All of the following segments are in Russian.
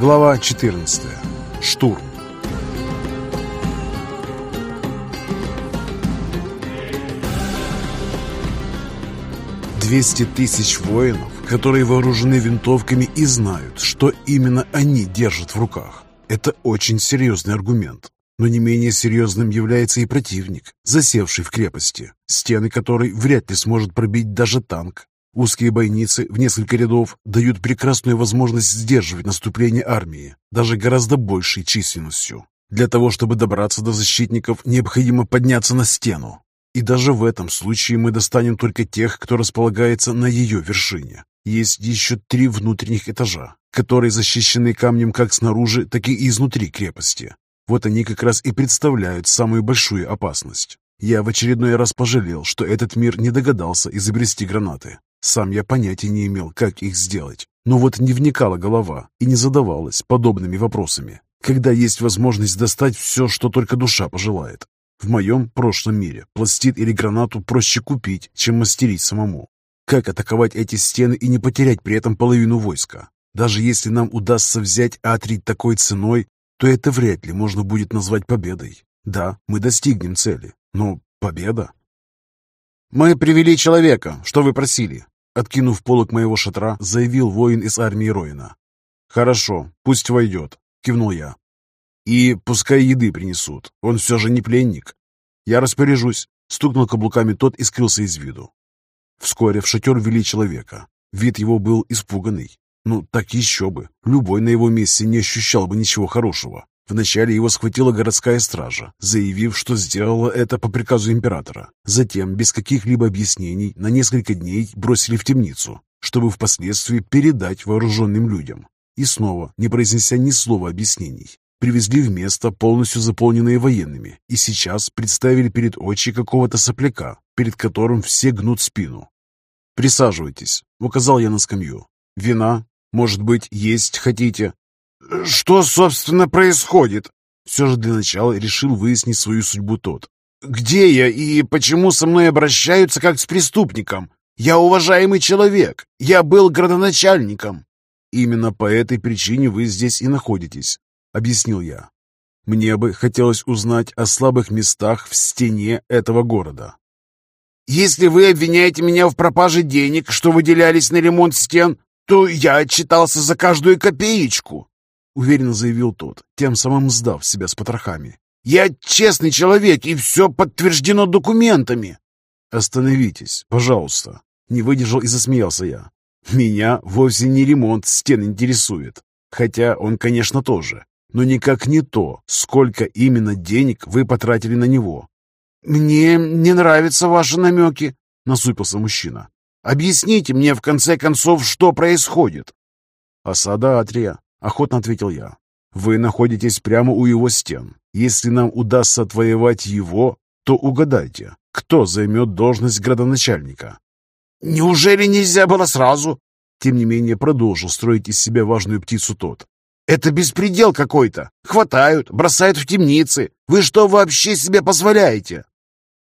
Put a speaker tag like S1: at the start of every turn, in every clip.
S1: Глава 14. Штурм. Двести тысяч воинов, которые вооружены винтовками и знают, что именно они держат в руках. Это очень серьезный аргумент. Но не менее серьезным является и противник, засевший в крепости, стены которой вряд ли сможет пробить даже танк. Узкие бойницы в несколько рядов дают прекрасную возможность сдерживать наступление армии, даже гораздо большей численностью. Для того, чтобы добраться до защитников, необходимо подняться на стену. И даже в этом случае мы достанем только тех, кто располагается на ее вершине. Есть еще три внутренних этажа, которые защищены камнем как снаружи, так и изнутри крепости. Вот они как раз и представляют самую большую опасность. Я в очередной раз пожалел, что этот мир не догадался изобрести гранаты. Сам я понятия не имел, как их сделать. Но вот не вникала голова и не задавалась подобными вопросами, когда есть возможность достать все, что только душа пожелает. В моем прошлом мире пластид или гранату проще купить, чем мастерить самому. Как атаковать эти стены и не потерять при этом половину войска? Даже если нам удастся взять Атрий такой ценой, то это вряд ли можно будет назвать победой. Да, мы достигнем цели, но победа? «Мы привели человека, что вы просили», Откинув полок моего шатра, заявил воин из армии Роина. «Хорошо, пусть войдет», — кивнул я. «И пускай еды принесут, он все же не пленник». «Я распоряжусь», — стукнул каблуками тот и скрылся из виду. Вскоре в шатер ввели человека. Вид его был испуганный. Ну, так еще бы. Любой на его месте не ощущал бы ничего хорошего. Вначале его схватила городская стража, заявив, что сделала это по приказу императора. Затем, без каких-либо объяснений, на несколько дней бросили в темницу, чтобы впоследствии передать вооруженным людям. И снова, не произнеся ни слова объяснений, привезли в место, полностью заполненное военными, и сейчас представили перед очи какого-то сопляка, перед которым все гнут спину. «Присаживайтесь», — указал я на скамью. «Вина? Может быть, есть хотите?» «Что, собственно, происходит?» Все же для начала решил выяснить свою судьбу тот. «Где я и почему со мной обращаются как с преступником? Я уважаемый человек. Я был градоначальником». «Именно по этой причине вы здесь и находитесь», — объяснил я. «Мне бы хотелось узнать о слабых местах в стене этого города». «Если вы обвиняете меня в пропаже денег, что выделялись на ремонт стен, то я отчитался за каждую копеечку. — уверенно заявил тот, тем самым сдав себя с потрохами. «Я честный человек, и все подтверждено документами!» «Остановитесь, пожалуйста!» Не выдержал и засмеялся я. «Меня вовсе не ремонт стен интересует. Хотя он, конечно, тоже. Но никак не то, сколько именно денег вы потратили на него». «Мне не нравятся ваши намеки», — насупился мужчина. «Объясните мне, в конце концов, что происходит?» «Осада Атрия», — охотно ответил я. «Вы находитесь прямо у его стен. Если нам удастся отвоевать его, то угадайте, кто займет должность градоначальника?» «Неужели нельзя было сразу?» Тем не менее продолжил строить из себя важную птицу тот. «Это беспредел какой-то. Хватают, бросают в темницы. Вы что вообще себе позволяете?»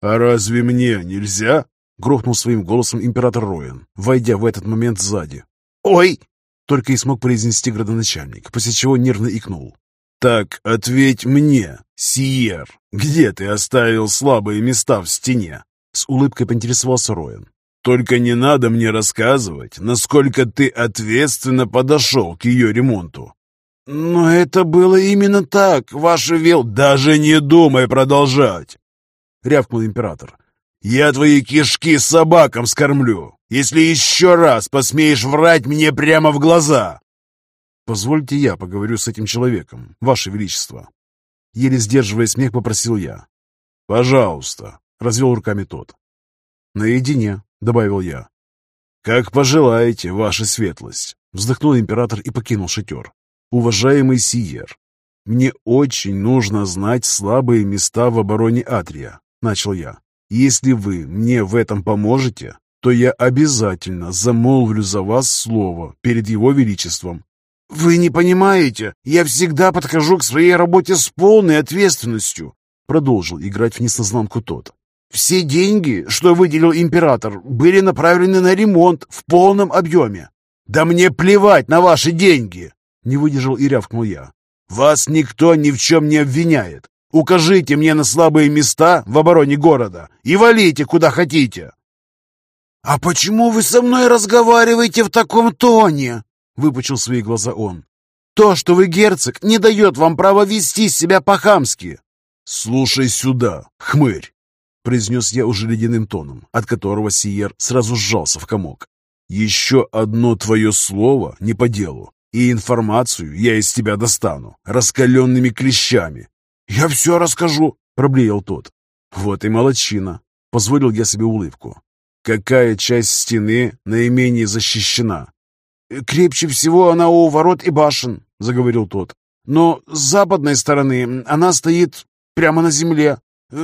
S1: «А разве мне нельзя?» — грохнул своим голосом император Роен, войдя в этот момент сзади.
S2: «Ой!»
S1: Только и смог произнести градоначальник, после чего нервно икнул. «Так ответь мне, Сиер, где ты оставил слабые места в стене?» С улыбкой поинтересовался Роен. «Только не надо мне рассказывать, насколько ты ответственно подошел к ее ремонту».
S2: «Но это было именно так, ваше вел...»
S1: «Даже не думай продолжать!» — рявкнул император. «Я твои кишки собакам скормлю, если еще раз посмеешь врать мне прямо в глаза!» «Позвольте я поговорю с этим человеком, Ваше Величество!» Еле сдерживая смех, попросил я. «Пожалуйста!» — развел руками тот. «Наедине», — добавил я. «Как пожелаете, Ваша Светлость!» — вздохнул император и покинул шатер. «Уважаемый Сиер, мне очень нужно знать слабые места в обороне Атрия», — начал я. Если вы мне в этом поможете, то я обязательно замолвлю за вас слово перед его величеством.
S2: Вы не понимаете, я всегда подхожу к своей работе с полной ответственностью, продолжил играть в несознанку тот. Все деньги, что выделил император, были направлены на ремонт в полном объеме. Да мне плевать на ваши деньги!
S1: Не выдержал и рявкнул я.
S2: «Вас никто ни в чем не обвиняет. Укажите мне на слабые места в обороне города и валите куда хотите!» «А почему вы со мной разговариваете в таком тоне?» — выпучил свои глаза он. «То, что вы герцог, не дает вам права вести себя по-хамски!»
S1: «Слушай сюда, хмырь!» — произнес я уже ледяным тоном, от которого Сиер сразу сжался в комок. «Еще одно твое слово не по делу, и информацию я из тебя достану раскаленными клещами».
S2: «Я все расскажу», — проблеял тот.
S1: «Вот и молодчина», — позволил я себе улыбку. «Какая часть стены наименее защищена?»
S2: «Крепче всего она у ворот и башен», — заговорил тот. «Но с западной стороны она стоит прямо на земле.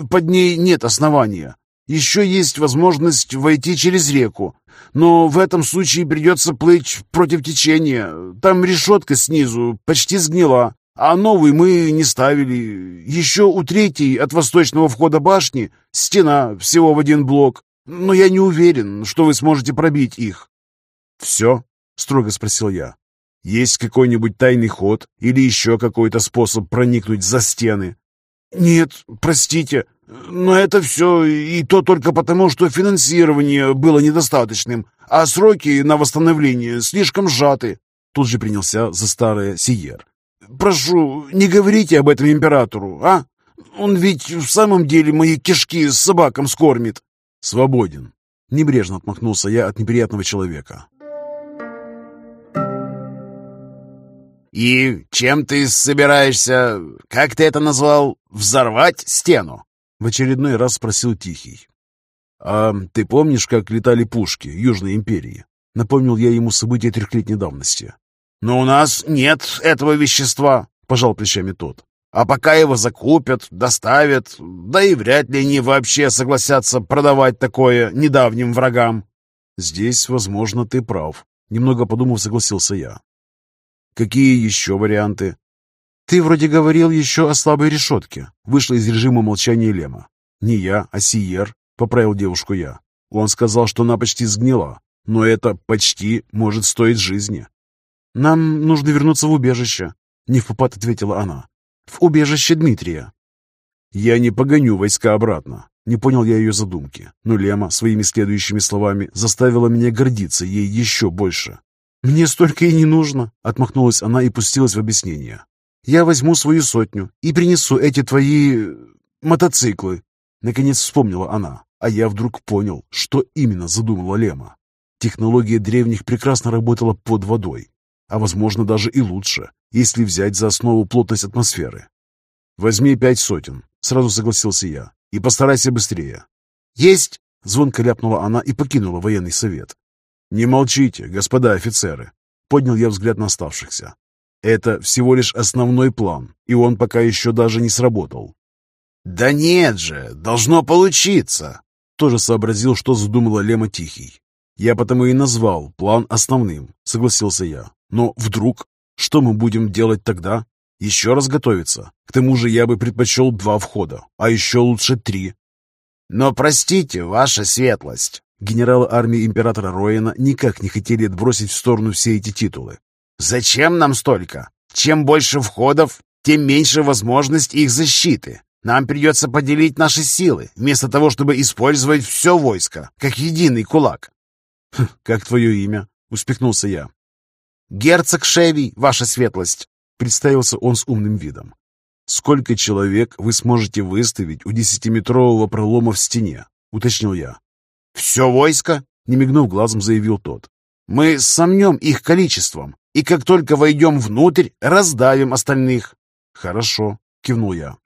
S2: Под ней нет основания. Еще есть возможность войти через реку, но в этом случае придется плыть против течения. Там решетка снизу почти сгнила, а новый мы не ставили. Еще у третьей от восточного входа башни стена всего в один блок, но я не уверен, что вы сможете пробить их».
S1: «Все?» — строго спросил я. «Есть какой-нибудь тайный ход или еще какой-то способ проникнуть за стены?»
S2: «Нет, простите, но это все и то только потому, что финансирование было недостаточным, а сроки на восстановление слишком сжаты».
S1: Тут же принялся за старое Сиер.
S2: «Прошу, не говорите об этом императору, а? Он ведь в самом деле мои кишки с собакам скормит».
S1: «Свободен». Небрежно отмахнулся я от неприятного человека.
S2: «И чем ты собираешься, как ты это назвал, взорвать стену?»
S1: В очередной раз спросил Тихий. «А ты помнишь, как летали пушки Южной империи?» Напомнил я ему события трехлетней давности.
S2: «Но у нас нет этого вещества», — пожал плечами тот. «А пока его закупят, доставят, да и вряд ли они вообще согласятся продавать такое недавним врагам».
S1: «Здесь, возможно, ты прав», — немного подумав, согласился я. Какие еще варианты? Ты вроде говорил еще о слабой решетке. Вышла из режима молчания Лема. Не я, а Сиер, поправил девушку я. Он сказал, что она почти сгнила, но это почти может стоить жизни. Нам нужно вернуться в убежище, не в попад ответила она. В убежище Дмитрия. Я не погоню войска обратно. Не понял я ее задумки, но Лема своими следующими словами заставила меня гордиться ей еще больше. «Мне столько и не нужно», — отмахнулась она и пустилась в объяснение. «Я возьму свою сотню и принесу эти твои... мотоциклы». Наконец вспомнила она, а я вдруг понял, что именно задумала Лема. Технология древних прекрасно работала под водой, а возможно даже и лучше, если взять за основу плотность атмосферы. «Возьми пять сотен», — сразу согласился я, — «и постарайся быстрее».
S2: «Есть!»
S1: — звонко ляпнула она и покинула военный совет. «Не молчите, господа офицеры!» Поднял я взгляд на оставшихся. «Это всего лишь основной план, и он пока еще даже не сработал».
S2: «Да нет же, должно получиться!»
S1: Тоже сообразил, что задумала Лема Тихий. «Я потому и назвал план основным», — согласился я. «Но вдруг? Что мы будем делать тогда? Еще раз готовиться? К тому же я бы предпочел два входа, а еще лучше три».
S2: «Но простите, ваша светлость,
S1: Генералы армии императора Роина никак не хотели отбросить в сторону все эти титулы.
S2: «Зачем нам столько? Чем больше входов, тем меньше возможность их защиты. Нам придется поделить наши силы, вместо того, чтобы использовать все войско, как единый кулак».
S1: «Хм, «Как твое имя?» — успехнулся я.
S2: «Герцог Шевий, ваша светлость», —
S1: представился он с умным видом. «Сколько человек вы сможете выставить у десятиметрового пролома в стене?» — уточнил я.
S2: «Все войско?» — не мигнув глазом, заявил тот. «Мы сомнем их количеством, и как только войдем внутрь, раздавим остальных».
S1: «Хорошо», — кивнул я.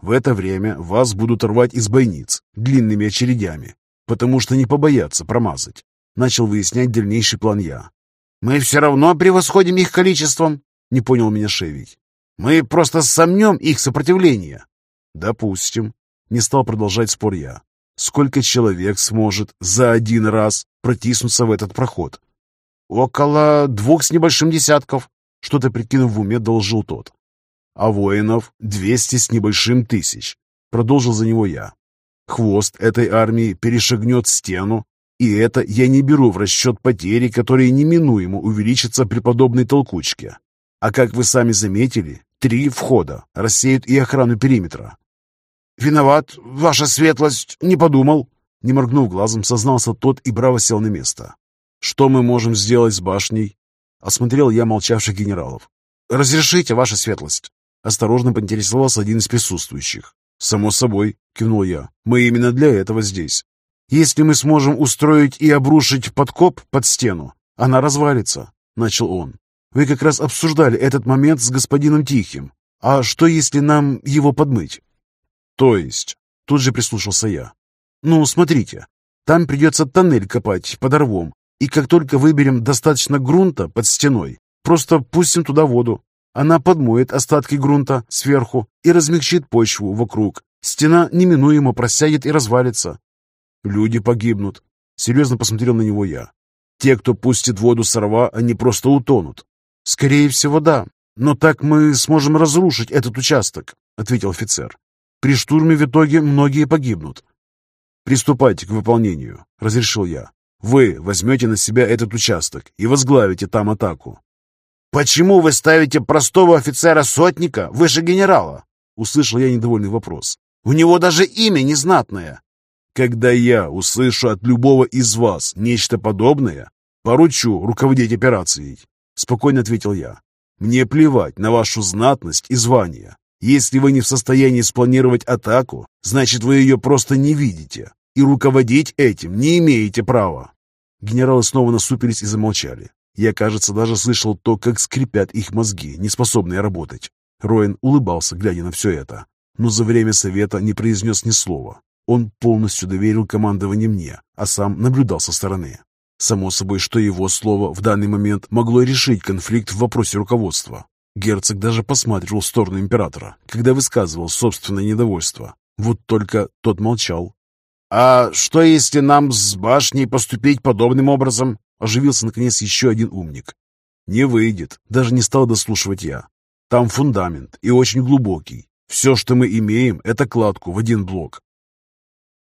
S1: «В это время вас будут рвать из бойниц длинными очередями, потому что не побоятся промазать». Начал выяснять дальнейший план я.
S2: «Мы все равно превосходим их количеством», — не понял меня Шевий. «Мы просто сомнем их сопротивление».
S1: «Допустим», — не стал продолжать спор я. Сколько человек сможет за один раз протиснуться в этот проход?
S2: Около двух с небольшим десятков.
S1: Что-то прикинув в уме, должил тот. А воинов двести с небольшим тысяч. Продолжил за него я. Хвост этой армии перешагнет стену, и это я не беру в расчет потери, которые неминуемо увеличатся при подобной толкучке.
S2: А как вы сами заметили, три входа рассеют и охрану периметра. «Виноват, ваша светлость, не подумал!» Не моргнув глазом, сознался тот и браво сел на место. «Что мы можем сделать с башней?» Осмотрел я молчавших генералов. «Разрешите, ваша светлость!» Осторожно поинтересовался один из присутствующих. «Само собой», — кивнул я, — «мы именно для этого здесь. Если мы сможем устроить и обрушить подкоп под стену, она развалится», — начал он. «Вы как раз обсуждали этот момент с господином Тихим. А что, если нам его подмыть?» «То есть?» — тут же прислушался я. «Ну, смотрите, там придется тоннель копать под рвом, и как только выберем достаточно грунта под стеной, просто пустим туда воду. Она подмоет остатки грунта сверху и размягчит почву вокруг. Стена неминуемо просядет и развалится. Люди погибнут. Серьезно посмотрел на него я. Те, кто пустит воду с рва, они просто утонут. Скорее всего, да. Но так мы сможем разрушить этот участок, ответил офицер. При штурме в итоге многие погибнут. Приступайте к выполнению, разрешил я. Вы возьмете на себя этот участок и возглавите там атаку. «Почему вы ставите простого офицера-сотника выше генерала?» Услышал я недовольный вопрос. «У него даже имя незнатное». «Когда я услышу от любого из вас нечто подобное, поручу руководить операцией», спокойно ответил я. «Мне плевать на вашу знатность и звание. Если вы не в состоянии спланировать атаку, значит, вы ее просто не видите, и руководить этим не имеете права». Генералы снова насупились и замолчали. Я, кажется, даже слышал то, как скрипят их мозги, не способные работать. Роин улыбался, глядя на все это, но за время совета не произнес ни слова. Он полностью доверил командование мне, а сам наблюдал со стороны. Само собой, что его слово в данный момент могло решить конфликт в вопросе руководства. Герцог даже посматривал в сторону императора, когда высказывал собственное недовольство. Вот только тот молчал. «А что, если нам с башней поступить подобным образом?» Оживился, наконец, еще один умник. «Не выйдет», даже не стал дослушивать я. «Там фундамент, и очень глубокий. Все, что мы имеем, это кладку в один блок».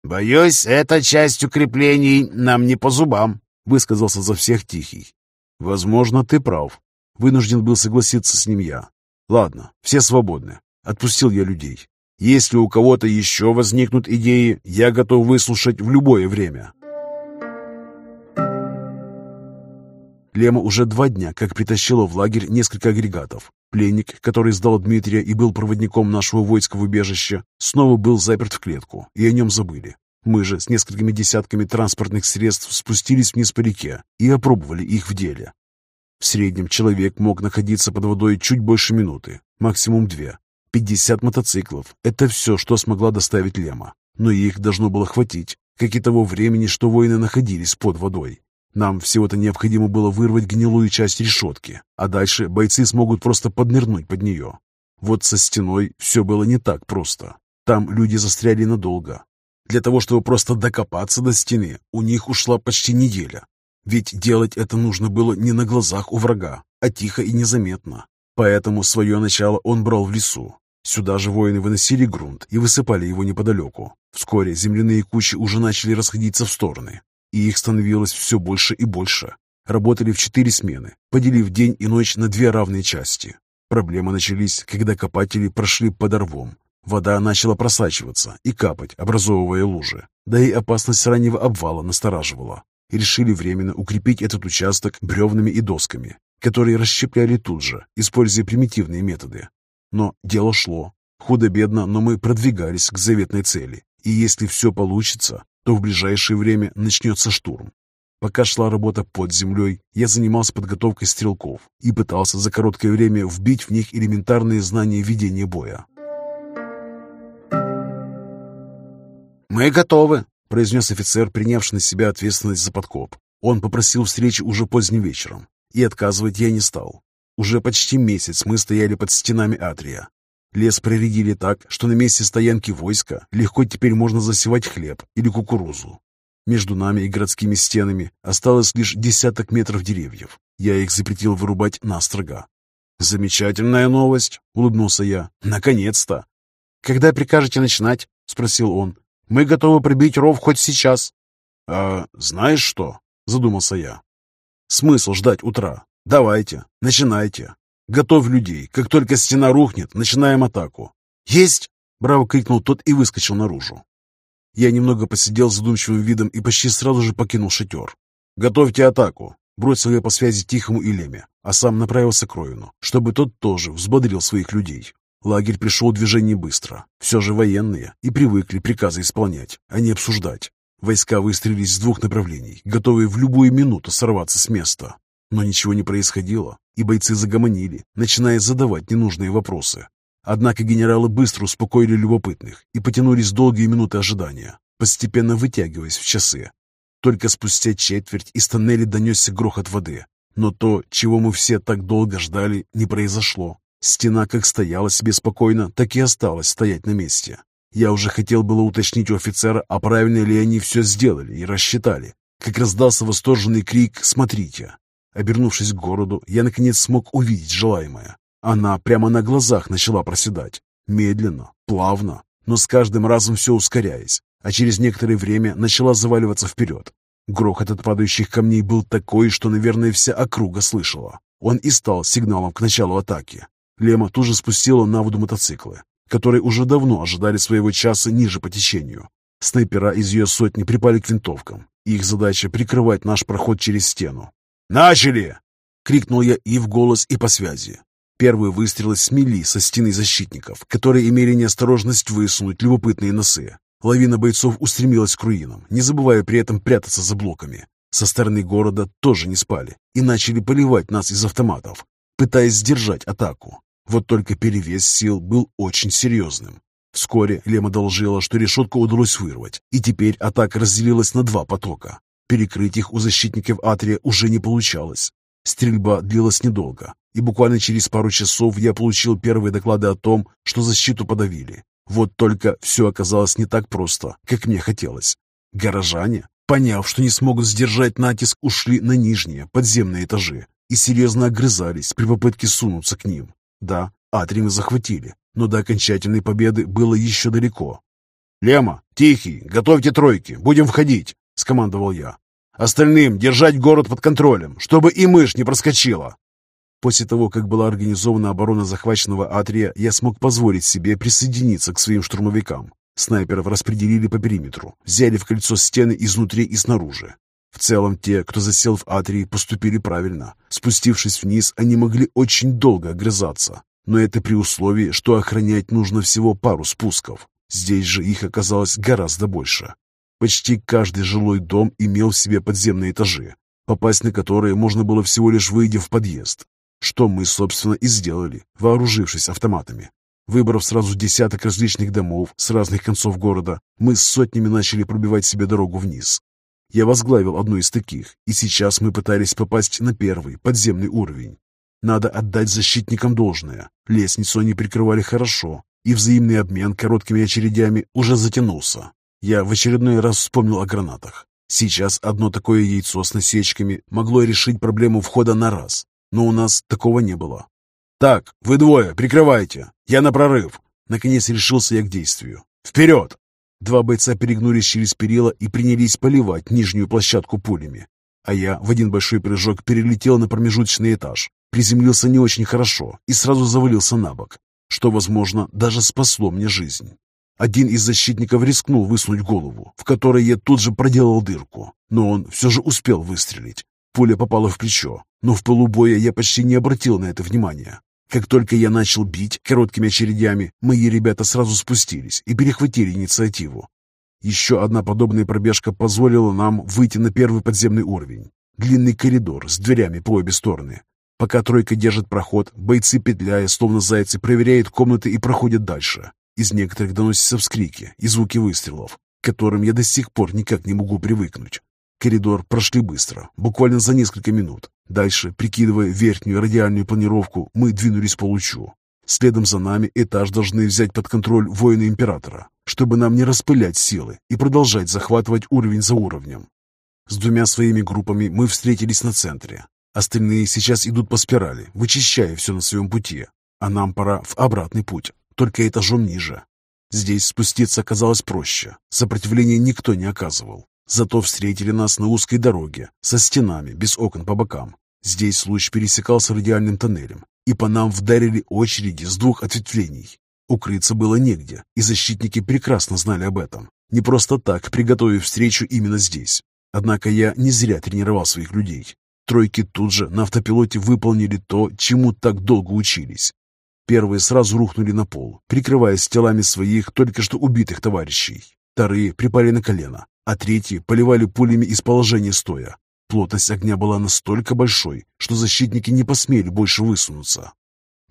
S2: «Боюсь, эта часть укреплений нам не по зубам», высказался за всех Тихий. «Возможно, ты прав». Вынужден был согласиться с ним я. «Ладно, все свободны». Отпустил я людей. Если у кого-то еще возникнут идеи, я готов выслушать в любое время. Лема уже два дня как притащила в лагерь несколько агрегатов. Пленник, который сдал Дмитрия и был проводником нашего войска в убежище, снова был заперт в клетку, и о нем забыли. Мы же с несколькими десятками транспортных средств спустились вниз по реке и опробовали их в деле. В среднем человек мог находиться под водой чуть больше минуты, максимум две. Пятьдесят мотоциклов – это все, что смогла доставить Лема. Но их должно было хватить, как и того времени, что воины находились под водой. Нам всего-то необходимо было вырвать гнилую часть решетки, а дальше бойцы смогут просто поднырнуть под нее. Вот со стеной все было не так просто. Там люди застряли надолго. Для того, чтобы просто докопаться до стены, у них ушла почти неделя. Ведь делать это нужно было не на глазах у врага, а тихо и незаметно. Поэтому свое начало он брал в лесу. Сюда же воины выносили грунт и высыпали его неподалеку. Вскоре земляные кучи уже начали расходиться в стороны, и их становилось все больше и больше. Работали в четыре смены, поделив день и ночь на две равные части. Проблемы начались, когда копатели прошли под рвом. Вода начала просачиваться и капать, образовывая лужи. Да и опасность раннего обвала настораживала. И решили временно укрепить этот участок бревнами и досками, которые расщепляли тут же, используя примитивные методы. Но дело шло. Худо-бедно, но мы продвигались к заветной цели. И если все получится, то в ближайшее время начнется штурм. Пока шла работа под землей, я занимался подготовкой стрелков и пытался за короткое время вбить в них элементарные знания ведения боя.
S1: «Мы готовы», — произнес офицер, принявший на себя ответственность за подкоп. Он попросил встречи уже поздним вечером, и отказывать я не стал. Уже почти месяц мы стояли под стенами Атрия, Лес проредили так, что на месте стоянки войска легко теперь можно засевать хлеб или кукурузу. Между нами и городскими стенами осталось лишь десяток метров деревьев. Я их запретил вырубать настрого. «Замечательная новость!» — улыбнулся я. «Наконец-то!» «Когда прикажете начинать?» — спросил он. «Мы готовы прибить ров хоть сейчас». «А знаешь что?» — задумался я. «Смысл ждать утра. Давайте, начинайте. Готовь людей. Как только стена рухнет, начинаем атаку».
S2: «Есть!»
S1: — браво крикнул тот и выскочил наружу. Я немного посидел с задумчивым видом и почти сразу же покинул шатер. «Готовьте атаку!» — бросил я по связи Тихому и Леме, а сам направился к Ровину, чтобы тот тоже взбодрил своих людей. Лагерь пришел в движение быстро. Все же военные и привыкли приказы исполнять, а не обсуждать. Войска выстрелились с двух направлений, готовые в любую минуту сорваться с места. Но ничего не происходило, и бойцы загомонили, начиная задавать ненужные вопросы. Однако генералы быстро успокоили любопытных и потянулись долгие минуты ожидания, постепенно вытягиваясь в часы. Только спустя четверть из тоннеля донесся грохот воды, но то, чего мы все так долго ждали, не произошло. Стена как стояла себе спокойно, так и осталась стоять на месте. Я уже хотел было уточнить у офицера, а правильно ли они все сделали и рассчитали, как раздался восторженный крик «Смотрите!». Обернувшись к городу, я наконец смог увидеть желаемое. Она прямо на глазах начала проседать. Медленно, плавно, но с каждым разом все ускоряясь, а через некоторое время начала заваливаться вперед. Грохот от падающих камней был такой, что, наверное, вся округа слышала. Он и стал сигналом к началу атаки. Лема тут же спустила на воду мотоциклы, которые уже давно ожидали своего часа ниже по течению. Снайпера из ее сотни припали к винтовкам. Их задача — прикрывать наш проход через стену. «Начали!» — крикнул я и в голос, и по связи. Первые выстрелы смели со стены защитников, которые имели неосторожность высунуть любопытные носы. Лавина бойцов устремилась к руинам, не забывая при этом прятаться за блоками. Со стороны города тоже не спали и начали поливать нас из автоматов, пытаясь сдержать атаку. Вот только перевес сил был очень серьезным. Вскоре Лема доложила, что решетку удалось вырвать, и теперь атака разделилась на два потока. Перекрыть их у защитников Атрия уже не получалось. Стрельба длилась недолго, и буквально через пару часов я получил первые доклады о том, что защиту подавили. Вот только все оказалось не так просто, как мне хотелось. Горожане, поняв, что не смогут сдержать натиск, ушли на нижние, подземные этажи и серьезно огрызались при попытке сунуться к ним. Да, Атри мы захватили, но до окончательной победы было еще далеко. «Лема, Тихий, готовьте тройки, будем входить!» — скомандовал я. «Остальным держать город под контролем, чтобы и мышь не проскочила!» После того, как была организована оборона захваченного Атрия, я смог позволить себе присоединиться к своим штурмовикам. Снайперов распределили по периметру, взяли в кольцо стены изнутри и снаружи. В целом, те, кто засел в Атрии, поступили правильно. Спустившись вниз, они могли очень долго огрызаться. Но это при условии, что охранять нужно всего пару спусков. Здесь же их оказалось гораздо больше. Почти каждый жилой дом имел в себе подземные этажи, попасть на которые можно было всего лишь выйдя в подъезд. Что мы, собственно, и сделали, вооружившись автоматами. Выбрав сразу десяток различных домов с разных концов города, мы с сотнями начали пробивать себе дорогу вниз. Я возглавил одну из таких, и сейчас мы пытались попасть на первый, подземный уровень. Надо отдать защитникам должное. Лестницу они прикрывали хорошо, и взаимный обмен короткими очередями уже затянулся. Я в очередной раз вспомнил о гранатах. Сейчас одно такое яйцо с насечками могло решить проблему входа на раз, но у нас такого не было. «Так, вы двое, прикрывайте! Я на прорыв!» Наконец решился я к действию. «Вперед!» Два бойца перегнулись через перила и принялись поливать нижнюю площадку пулями. А я в один большой прыжок перелетел на промежуточный этаж, приземлился не очень хорошо и сразу завалился на бок, что, возможно, даже спасло мне жизнь. Один из защитников рискнул высунуть голову, в которой я тут же проделал дырку, но он все же успел выстрелить. Пуля попала в плечо, но в полубоя я почти не обратил на это внимания. Как только я начал бить короткими очередями, мои ребята сразу спустились и перехватили инициативу. Еще одна подобная пробежка позволила нам выйти на первый подземный уровень. Длинный коридор с дверями по обе стороны. Пока тройка держит проход, бойцы, петляя, словно зайцы, проверяют комнаты и проходят дальше. Из некоторых доносятся вскрики и звуки выстрелов, к которым я до сих пор никак не могу привыкнуть. Коридор прошли быстро, буквально за несколько минут. Дальше, прикидывая верхнюю радиальную планировку, мы двинулись по лучу. Следом за нами этаж должны взять под контроль воины Императора, чтобы нам не распылять силы и продолжать захватывать уровень за уровнем. С двумя своими группами мы встретились на центре. Остальные сейчас идут по спирали, вычищая все на своем пути. А нам пора в обратный путь, только этажом ниже. Здесь спуститься оказалось проще. Сопротивления никто не оказывал. Зато встретили нас на узкой дороге, со стенами, без окон по бокам. Здесь луч пересекался радиальным тоннелем, и по нам вдарили очереди с двух ответвлений. Укрыться было негде, и защитники прекрасно знали об этом, не просто так приготовив встречу именно здесь. Однако я не зря тренировал своих людей. Тройки тут же на автопилоте выполнили то, чему так долго учились. Первые сразу рухнули на пол, прикрываясь телами своих только что убитых товарищей. Вторые припали на колено, а третьи поливали пулями из положения стоя. Плотность огня была настолько большой, что защитники не посмели больше высунуться.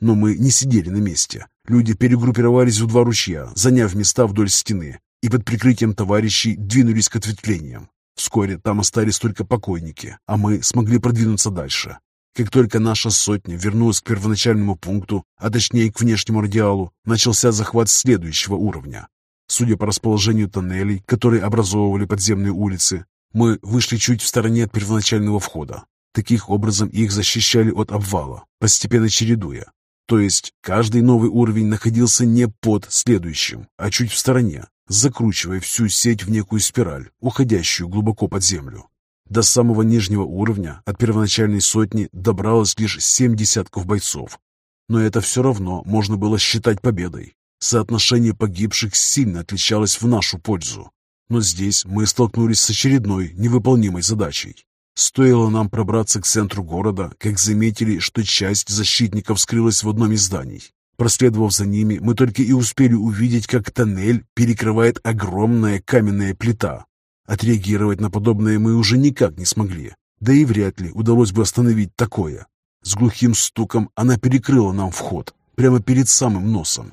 S1: Но мы не сидели на месте. Люди перегруппировались в два ручья, заняв места вдоль стены, и под прикрытием товарищей двинулись к ответвлениям. Вскоре там остались только покойники, а мы смогли продвинуться дальше. Как только наша сотня вернулась к первоначальному пункту, а точнее к внешнему радиалу, начался захват следующего уровня. Судя по расположению тоннелей, которые образовывали подземные улицы, мы вышли чуть в стороне от первоначального входа. Таких образом их защищали от обвала, постепенно чередуя. То есть каждый новый уровень находился не под следующим, а чуть в стороне, закручивая всю сеть в некую спираль, уходящую глубоко под землю. До самого нижнего уровня от первоначальной сотни добралось лишь семь десятков бойцов. Но это все равно можно было считать победой. Соотношение погибших сильно отличалось в нашу пользу. Но здесь мы столкнулись с очередной невыполнимой задачей. Стоило нам пробраться к центру города, как заметили, что часть защитников скрылась в одном из зданий. Проследовав за ними, мы только и успели увидеть, как тоннель перекрывает огромная каменная плита. Отреагировать на подобное мы уже никак не смогли, да и вряд ли удалось бы остановить такое. С глухим стуком она перекрыла нам вход, прямо перед самым носом.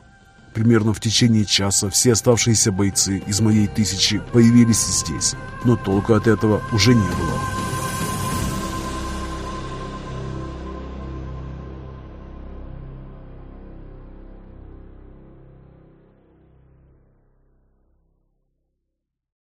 S1: Примерно в течение часа все оставшиеся бойцы из моей тысячи появились здесь, но толку от этого уже не было.